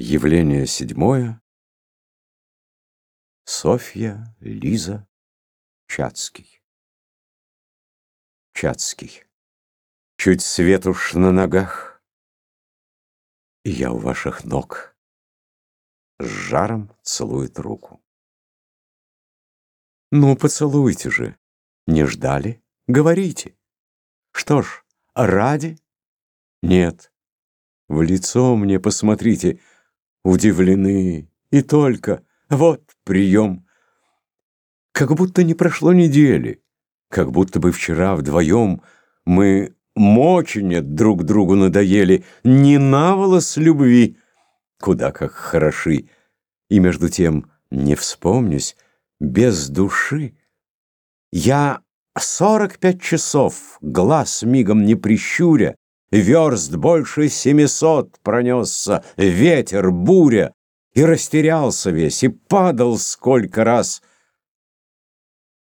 Явление седьмое. Софья, Лиза, Чацкий. Чацкий. Чуть свет уж на ногах, и я у ваших ног. С жаром целует руку. Ну, поцелуйте же. Не ждали? Говорите. Что ж, ради? Нет. В лицо мне посмотрите — удивлены. И только вот прием. Как будто не прошло недели, как будто бы вчера вдвоем мы моченет друг другу надоели, не наволос любви, куда как хороши. И между тем, не вспомнюсь, без души. Я сорок пять часов, глаз мигом не прищуря, Верст больше семисот пронесся, ветер, буря, И растерялся весь, и падал сколько раз.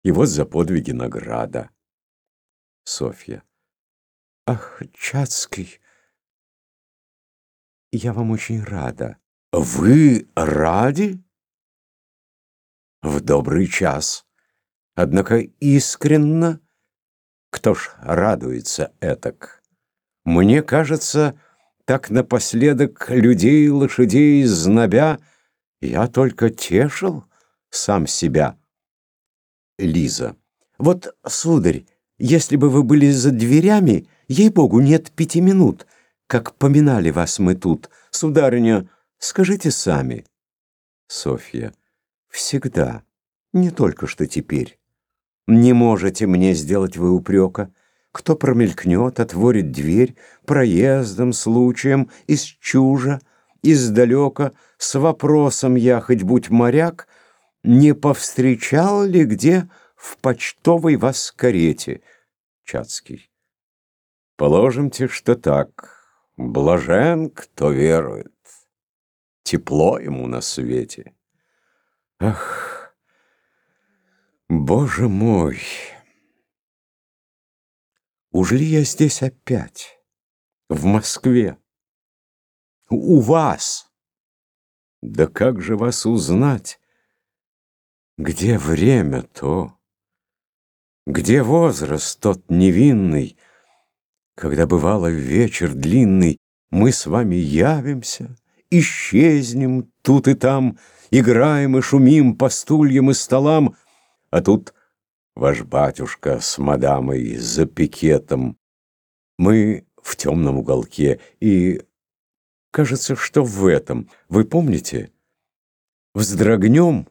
И вот за подвиги награда. Софья. Ах, Чацкий, я вам очень рада. Вы ради? В добрый час. Однако искренно, кто ж радуется этак? Мне кажется, так напоследок людей, лошадей, знобя, Я только тешил сам себя. Лиза. Вот, сударь, если бы вы были за дверями, ей-богу, нет пяти минут, как поминали вас мы тут. Сударыня, скажите сами. Софья. Всегда, не только что теперь. Не можете мне сделать вы упрека. Кто промелькнет, отворит дверь проездом, случаем, из чужа, издалека, с вопросом я, хоть будь моряк, не повстречал ли где в почтовой вас карете? Чацкий. Положимте, что так. Блажен, кто верует. Тепло ему на свете. Ах, Боже мой! Уже ли я здесь опять? В Москве? У вас? Да как же вас узнать? Где время то? Где возраст тот невинный, Когда бывало вечер длинный, Мы с вами явимся, исчезнем тут и там, Играем и шумим по стульям и столам, А тут Ваш батюшка с мадамой за пикетом. Мы в темном уголке, и кажется, что в этом, вы помните, вздрогнем,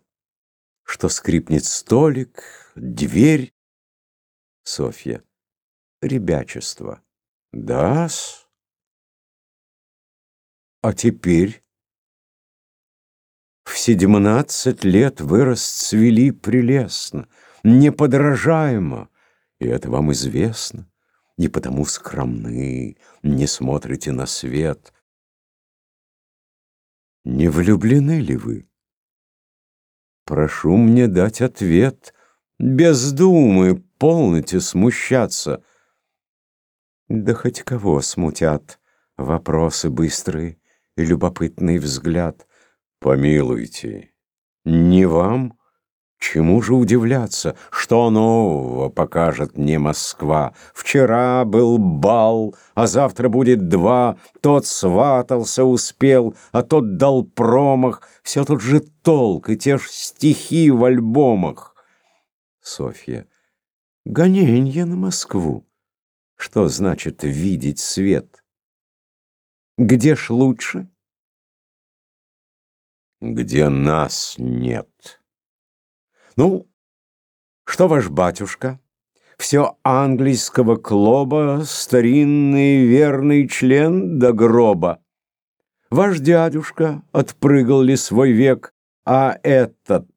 что скрипнет столик, дверь. Софья. Ребячество. Да-с. А теперь? В семнадцать лет вы расцвели прелестно неподражаемо, и это вам известно, и потому скромны, не смотрите на свет. Не влюблены ли вы? Прошу мне дать ответ, без думы, полните смущаться. Да хоть кого смутят вопросы быстрые и любопытный взгляд. Помилуйте, не вам, Чему же удивляться, что нового покажет мне Москва? Вчера был бал, а завтра будет два. Тот сватался, успел, а тот дал промах. Все тот же толк и те ж стихи в альбомах. Софья. Гоненье на Москву. Что значит видеть свет? Где ж лучше? Где нас нет. Ну, что ваш батюшка? Все английского клоба, старинный верный член до гроба. Ваш дядюшка отпрыгал ли свой век, а этот,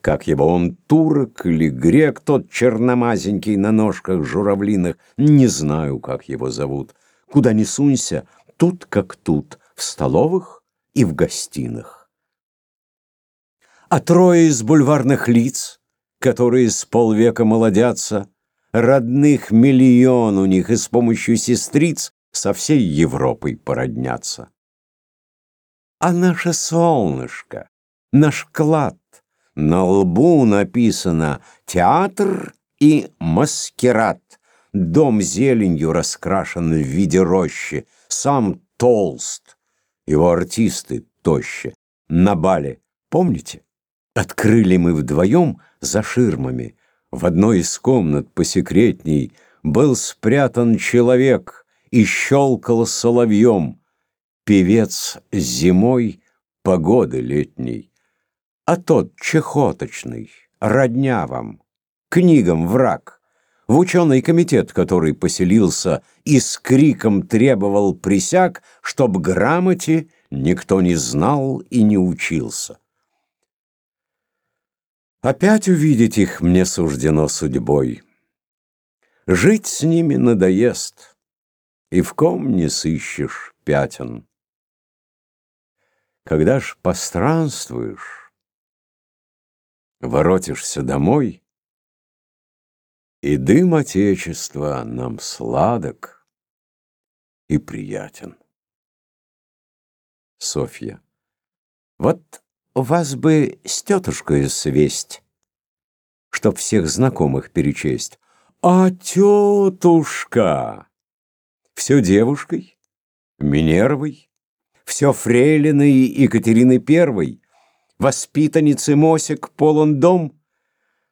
как его он, турок или грек, тот черномазенький на ножках журавлиных, не знаю, как его зовут. Куда ни сунься, тут как тут, в столовых и в гостиных а трое из бульварных лиц, которые с полвека молодятся, родных миллион у них и с помощью сестриц со всей Европой породнятся. А наше солнышко, наш клад, на лбу написано «Театр и маскирад». Дом зеленью раскрашен в виде рощи, сам толст, его артисты тоще. На бале, помните? Открыли мы вдвоем за ширмами. В одной из комнат посекретней был спрятан человек и щелкал соловьем. Певец зимой погоды летней, а тот чехоточный, родня вам, книгам враг в ученый комитет, который поселился и с криком требовал присяг, чтоб грамоте никто не знал и не учился. Опять увидеть их мне суждено судьбой. Жить с ними надоест, и в ком не сыщешь пятен. Когда ж постранствуешь, воротишься домой — и дым Отечества нам сладок и приятен. Софья. Вот вас бы с тетушкой свесть, чтоб всех знакомых перечесть. А тетушка! Все девушкой, Минервой, все фрейлиной Екатерины Первой, воспитанницы Мосик полон дом —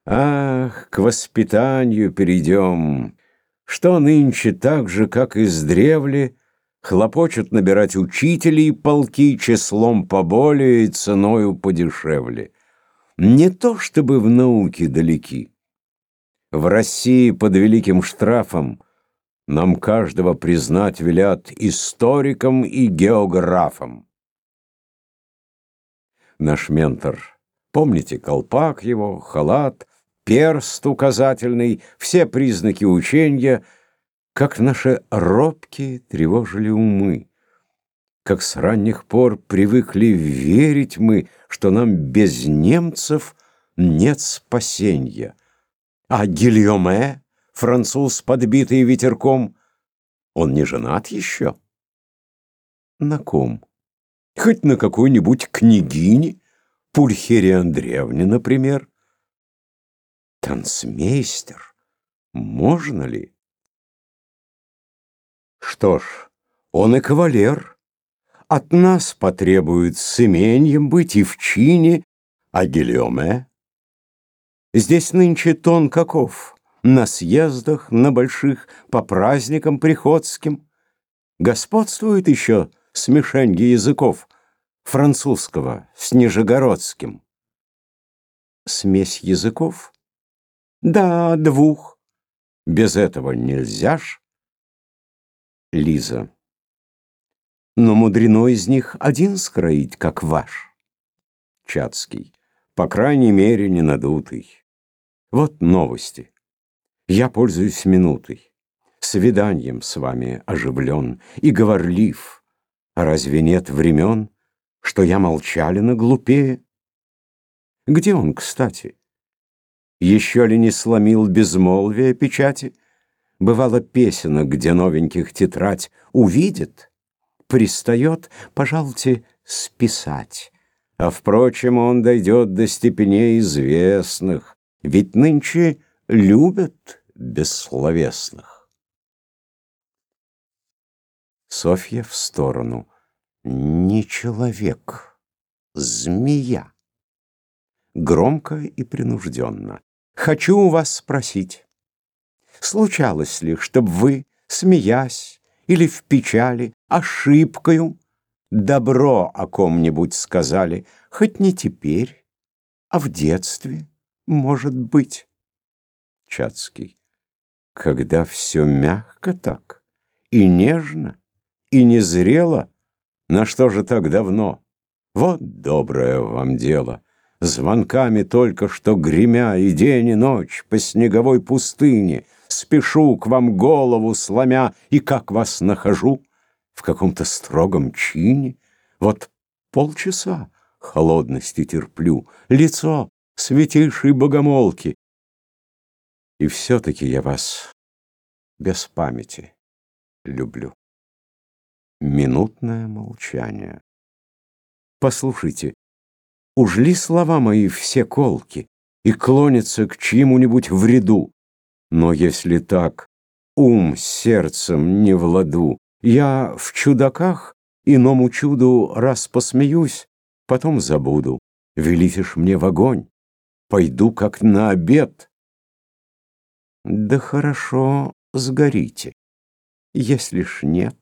Ах, к воспитанию перейдем, что нынче так же, как и с древли, хлопочут набирать учителей полки числом поболее и ценою подешевле. Не то чтобы в науке далеки. В России под великим штрафом нам каждого признать велят историком и географом. Наш ментор, помните колпак его, халат — перст указательный, все признаки учения, как наши робкие тревожили умы, как с ранних пор привыкли верить мы, что нам без немцев нет спасения. А Гильоме, француз, подбитый ветерком, он не женат еще? На ком? Хоть на какой-нибудь княгине, Пульхере Андреевне, например. Танцмейстер? Можно ли? Что ж, он и кавалер. От нас потребует с именьем быть и в чине, а Гильоме? Здесь нынче тон каков? На съездах, на больших, по праздникам приходским. Господствует еще смешенье языков французского с нижегородским. Смесь языков? Да, двух. Без этого нельзя ж. Лиза. Но мудрено из них один скроить, как ваш. Чацкий. По крайней мере, не надутый. Вот новости. Я пользуюсь минутой. Свиданием с вами оживлен и говорлив. Разве нет времен, что я молчалина глупее? Где он, кстати? Еще ли не сломил безмолвие печати? Бывало песенок, где новеньких тетрадь увидит, пристает, пожалуйте, списать. А, впрочем, он дойдет до степеней известных, ведь нынче любят бессловесных. Софья в сторону. Не человек, змея. Громко и принужденно. Хочу у вас спросить, случалось ли, чтоб вы, смеясь или в печали, ошибкою, добро о ком-нибудь сказали, хоть не теперь, а в детстве, может быть? Чацкий. Когда все мягко так, и нежно, и незрело, на что же так давно? Вот доброе вам дело звонками только что гремя и день, и ночь по снеговой пустыне, спешу к вам голову сломя, и как вас нахожу в каком-то строгом чине. Вот полчаса холодности терплю, лицо святейшей богомолки. И все-таки я вас без памяти люблю. Минутное молчание. Послушайте, уж ли слова мои все колки и клонятся к чьему-нибудь вреду? Но если так, ум сердцем не в ладу, я в чудаках иному чуду раз посмеюсь, потом забуду. Велите ж мне в огонь, пойду как на обед. Да хорошо, сгорите. Если ж нет,